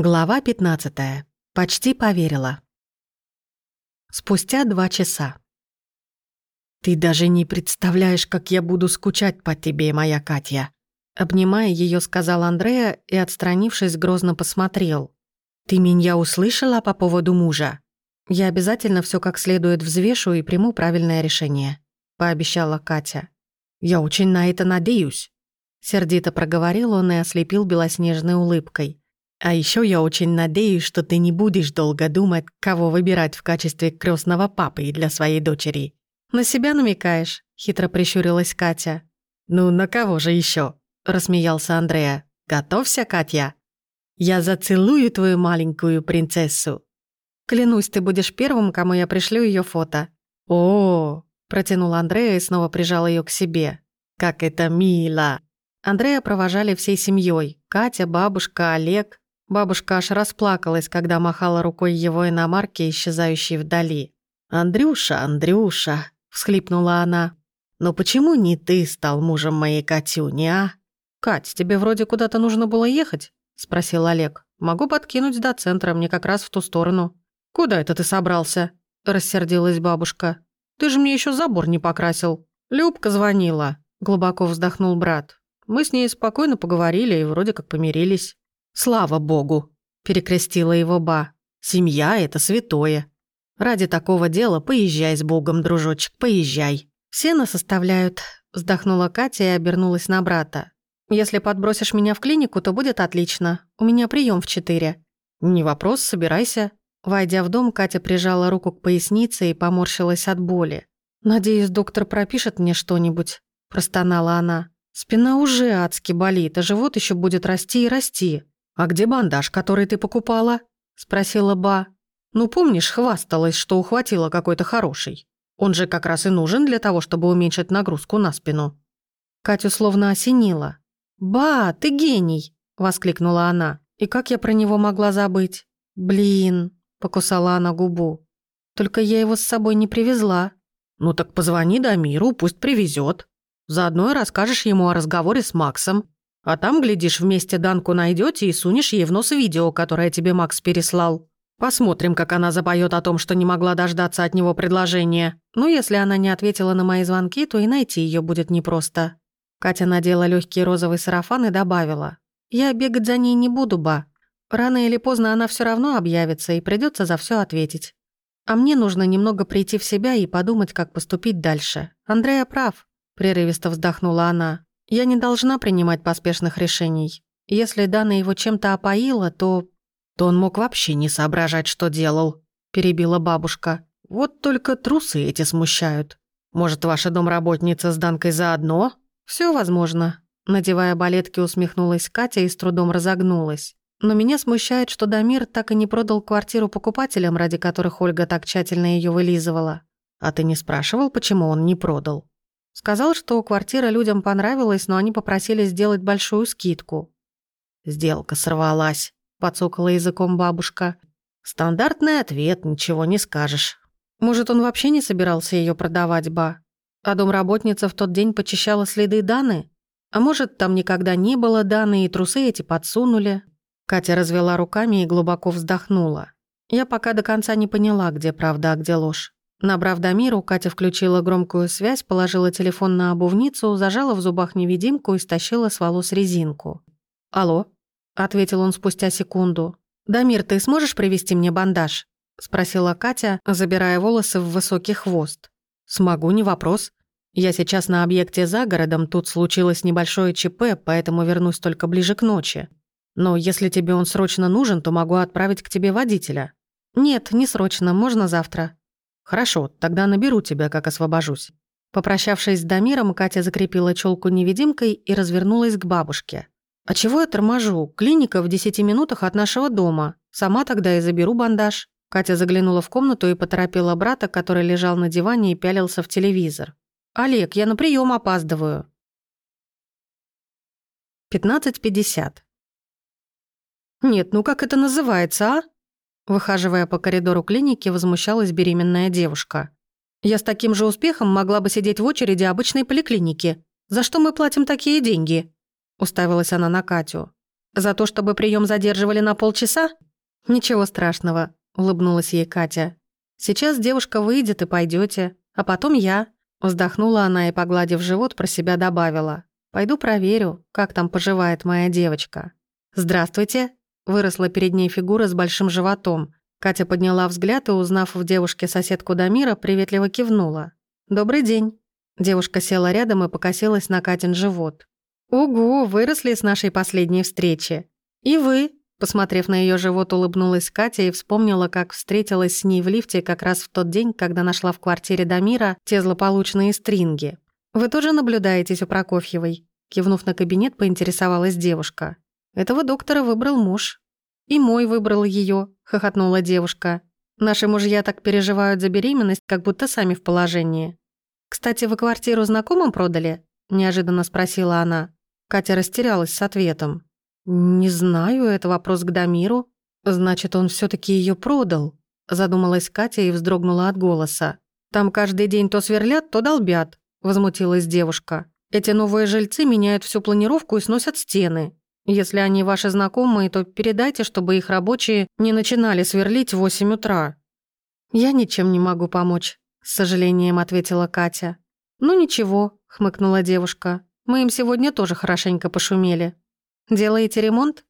Глава 15. Почти поверила. Спустя два часа. «Ты даже не представляешь, как я буду скучать по тебе, моя Катя!» Обнимая ее, сказал Андрея и, отстранившись, грозно посмотрел. «Ты меня услышала по поводу мужа?» «Я обязательно все как следует взвешу и приму правильное решение», — пообещала Катя. «Я очень на это надеюсь», — сердито проговорил он и ослепил белоснежной улыбкой. А еще я очень надеюсь, что ты не будешь долго думать, кого выбирать в качестве крестного папы для своей дочери. На себя намекаешь, хитро прищурилась Катя. Ну, на кого же еще? рассмеялся Андрея. Готовься, Катя. Я зацелую твою маленькую принцессу. Клянусь, ты будешь первым, кому я пришлю ее фото. О, протянул Андрея и снова прижал ее к себе. Как это мило. Андрея провожали всей семьей: Катя, бабушка, Олег, Бабушка аж расплакалась, когда махала рукой его иномарки, исчезающей вдали. «Андрюша, Андрюша!» — всхлипнула она. «Но почему не ты стал мужем моей Катюни, а?» «Кать, тебе вроде куда-то нужно было ехать?» — спросил Олег. «Могу подкинуть до центра, мне как раз в ту сторону». «Куда это ты собрался?» — рассердилась бабушка. «Ты же мне еще забор не покрасил». «Любка звонила», — глубоко вздохнул брат. «Мы с ней спокойно поговорили и вроде как помирились». «Слава богу!» – перекрестила его Ба. «Семья – это святое. Ради такого дела поезжай с Богом, дружочек, поезжай». «Все нас оставляют», – вздохнула Катя и обернулась на брата. «Если подбросишь меня в клинику, то будет отлично. У меня прием в четыре». «Не вопрос, собирайся». Войдя в дом, Катя прижала руку к пояснице и поморщилась от боли. «Надеюсь, доктор пропишет мне что-нибудь», – простонала она. «Спина уже адски болит, а живот еще будет расти и расти». «А где бандаж, который ты покупала?» – спросила Ба. «Ну, помнишь, хвасталась, что ухватила какой-то хороший. Он же как раз и нужен для того, чтобы уменьшить нагрузку на спину». Катю словно осенила. «Ба, ты гений!» – воскликнула она. «И как я про него могла забыть?» «Блин!» – покусала она губу. «Только я его с собой не привезла». «Ну так позвони Дамиру, пусть привезет. Заодно и расскажешь ему о разговоре с Максом. А там, глядишь, вместе Данку найдете и сунешь ей в нос видео, которое тебе Макс переслал. Посмотрим, как она запоет о том, что не могла дождаться от него предложения. Ну, если она не ответила на мои звонки, то и найти ее будет непросто». Катя надела легкий розовый сарафан и добавила. «Я бегать за ней не буду, ба. Рано или поздно она все равно объявится и придется за все ответить. А мне нужно немного прийти в себя и подумать, как поступить дальше. Андрея прав», — прерывисто вздохнула она. Я не должна принимать поспешных решений. Если Дана его чем-то опоила, то... То он мог вообще не соображать, что делал, перебила бабушка. Вот только трусы эти смущают. Может, ваша домработница с Данкой заодно? Все возможно. Надевая балетки, усмехнулась Катя и с трудом разогнулась. Но меня смущает, что Дамир так и не продал квартиру покупателям, ради которых Ольга так тщательно ее вылизывала. А ты не спрашивал, почему он не продал? Сказал, что квартира людям понравилась, но они попросили сделать большую скидку. Сделка сорвалась, подсокала языком бабушка. Стандартный ответ, ничего не скажешь. Может, он вообще не собирался ее продавать, ба? А домработница в тот день почищала следы Даны? А может, там никогда не было Даны, и трусы эти подсунули? Катя развела руками и глубоко вздохнула. Я пока до конца не поняла, где правда, а где ложь. Набрав Дамиру, Катя включила громкую связь, положила телефон на обувницу, зажала в зубах невидимку и стащила с волос резинку. «Алло», — ответил он спустя секунду. «Дамир, ты сможешь привезти мне бандаж?» — спросила Катя, забирая волосы в высокий хвост. «Смогу, не вопрос. Я сейчас на объекте за городом, тут случилось небольшое ЧП, поэтому вернусь только ближе к ночи. Но если тебе он срочно нужен, то могу отправить к тебе водителя». «Нет, не срочно, можно завтра», «Хорошо, тогда наберу тебя, как освобожусь». Попрощавшись с Дамиром, Катя закрепила челку невидимкой и развернулась к бабушке. «А чего я торможу? Клиника в десяти минутах от нашего дома. Сама тогда и заберу бандаж». Катя заглянула в комнату и поторопила брата, который лежал на диване и пялился в телевизор. «Олег, я на прием опаздываю». 15.50. «Нет, ну как это называется, а?» Выхаживая по коридору клиники, возмущалась беременная девушка. «Я с таким же успехом могла бы сидеть в очереди обычной поликлиники. За что мы платим такие деньги?» Уставилась она на Катю. За то, чтобы прием задерживали на полчаса? Ничего страшного, улыбнулась ей Катя. Сейчас девушка выйдет и пойдете, а потом я. Вздохнула она и, погладив живот, про себя добавила. Пойду проверю, как там поживает моя девочка. Здравствуйте. Выросла перед ней фигура с большим животом. Катя подняла взгляд и, узнав в девушке соседку Дамира, приветливо кивнула. «Добрый день». Девушка села рядом и покосилась на Катин живот. «Ого, выросли с нашей последней встречи. И вы?» Посмотрев на ее живот, улыбнулась Катя и вспомнила, как встретилась с ней в лифте как раз в тот день, когда нашла в квартире Дамира те злополучные стринги. «Вы тоже наблюдаетесь у Прокофьевой?» Кивнув на кабинет, поинтересовалась девушка. «Этого доктора выбрал муж». «И мой выбрал ее, хохотнула девушка. «Наши мужья так переживают за беременность, как будто сами в положении». «Кстати, вы квартиру знакомым продали?» – неожиданно спросила она. Катя растерялась с ответом. «Не знаю, это вопрос к Дамиру. Значит, он все таки ее продал», – задумалась Катя и вздрогнула от голоса. «Там каждый день то сверлят, то долбят», – возмутилась девушка. «Эти новые жильцы меняют всю планировку и сносят стены. Если они ваши знакомые, то передайте, чтобы их рабочие не начинали сверлить в восемь утра». «Я ничем не могу помочь», – с сожалением ответила Катя. «Ну ничего», – хмыкнула девушка. «Мы им сегодня тоже хорошенько пошумели». «Делаете ремонт?»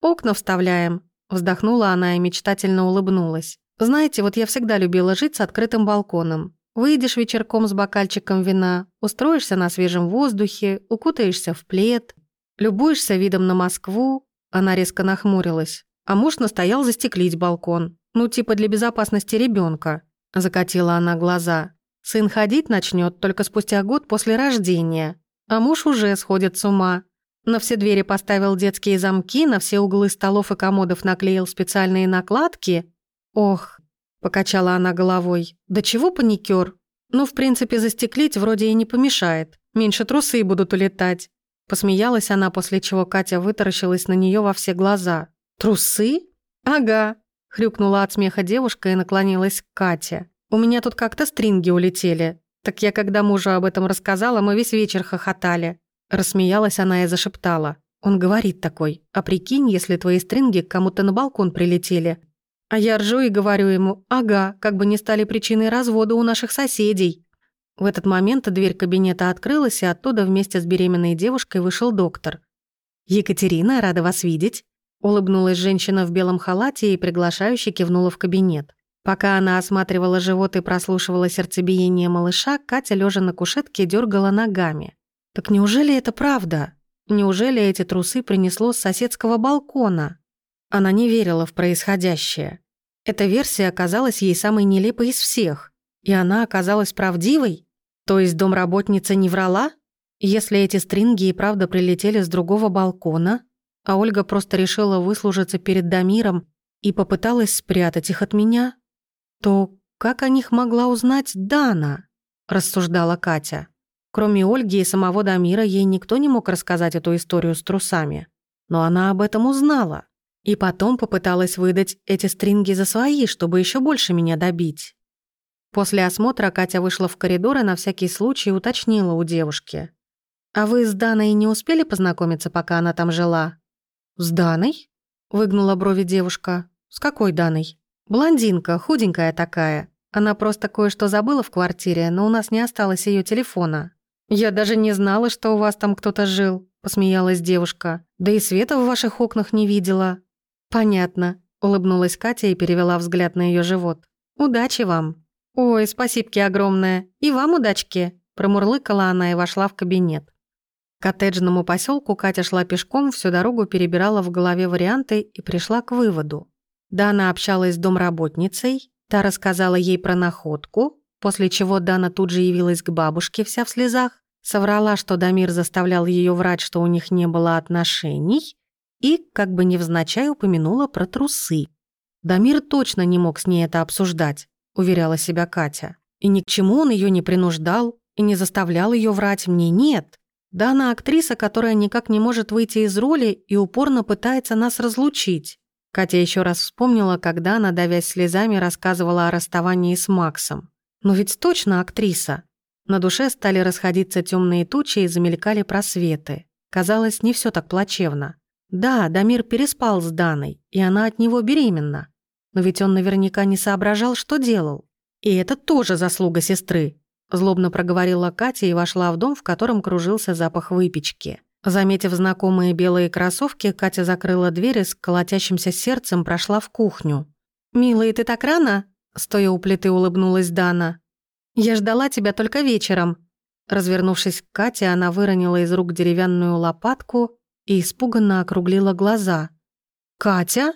«Окна вставляем», — вздохнула она и мечтательно улыбнулась. «Знаете, вот я всегда любила жить с открытым балконом. Выйдешь вечерком с бокальчиком вина, устроишься на свежем воздухе, укутаешься в плед, любуешься видом на Москву». Она резко нахмурилась. А муж настоял застеклить балкон. Ну, типа для безопасности ребенка. Закатила она глаза. Сын ходить начнет только спустя год после рождения. А муж уже сходит с ума. На все двери поставил детские замки, на все углы столов и комодов наклеил специальные накладки. Ох, покачала она головой. Да чего паникер? Ну, в принципе, застеклить вроде и не помешает. Меньше трусы будут улетать. Посмеялась она, после чего Катя вытаращилась на нее во все глаза. «Трусы? Ага», — хрюкнула от смеха девушка и наклонилась к Кате. «У меня тут как-то стринги улетели. Так я, когда мужу об этом рассказала, мы весь вечер хохотали. Рассмеялась она и зашептала. Он говорит такой, а прикинь, если твои стринги к кому-то на балкон прилетели. А я ржу и говорю ему, ага, как бы не стали причиной развода у наших соседей. В этот момент дверь кабинета открылась, и оттуда вместе с беременной девушкой вышел доктор. «Екатерина, рада вас видеть», — улыбнулась женщина в белом халате и приглашающе кивнула в кабинет. Пока она осматривала живот и прослушивала сердцебиение малыша, Катя, лежа на кушетке, дергала ногами. Так неужели это правда? Неужели эти трусы принесло с соседского балкона? Она не верила в происходящее. Эта версия оказалась ей самой нелепой из всех. И она оказалась правдивой? То есть домработница не врала? Если эти стринги и правда прилетели с другого балкона, а Ольга просто решила выслужиться перед Дамиром и попыталась спрятать их от меня, то как о них могла узнать Дана? рассуждала Катя. Кроме Ольги и самого Дамира, ей никто не мог рассказать эту историю с трусами. Но она об этом узнала. И потом попыталась выдать эти стринги за свои, чтобы еще больше меня добить. После осмотра Катя вышла в коридор и на всякий случай уточнила у девушки. «А вы с Даной не успели познакомиться, пока она там жила?» «С Даной?» — выгнула брови девушка. «С какой Даной?» «Блондинка, худенькая такая. Она просто кое-что забыла в квартире, но у нас не осталось ее телефона. «Я даже не знала, что у вас там кто-то жил», — посмеялась девушка. «Да и света в ваших окнах не видела». «Понятно», — улыбнулась Катя и перевела взгляд на ее живот. «Удачи вам». «Ой, спасибки огромное. И вам удачки», — промурлыкала она и вошла в кабинет. К коттеджному поселку Катя шла пешком, всю дорогу перебирала в голове варианты и пришла к выводу. Дана общалась с домработницей, та рассказала ей про находку, после чего Дана тут же явилась к бабушке вся в слезах, соврала, что Дамир заставлял ее врать, что у них не было отношений, и, как бы невзначай, упомянула про трусы. Дамир точно не мог с ней это обсуждать, уверяла себя Катя. И ни к чему он ее не принуждал и не заставлял ее врать мне, нет. Дана актриса, которая никак не может выйти из роли и упорно пытается нас разлучить. Катя еще раз вспомнила, когда она, давясь слезами, рассказывала о расставании с Максом. Но ведь точно актриса. На душе стали расходиться темные тучи и замелькали просветы. Казалось, не все так плачевно. Да, Дамир переспал с Даной, и она от него беременна. Но ведь он наверняка не соображал, что делал. И это тоже заслуга сестры. Злобно проговорила Катя и вошла в дом, в котором кружился запах выпечки. Заметив знакомые белые кроссовки, Катя закрыла дверь и с колотящимся сердцем прошла в кухню. «Милый, ты так рано?» Стоя у плиты улыбнулась Дана. «Я ждала тебя только вечером». Развернувшись к Кате, она выронила из рук деревянную лопатку и испуганно округлила глаза. «Катя?»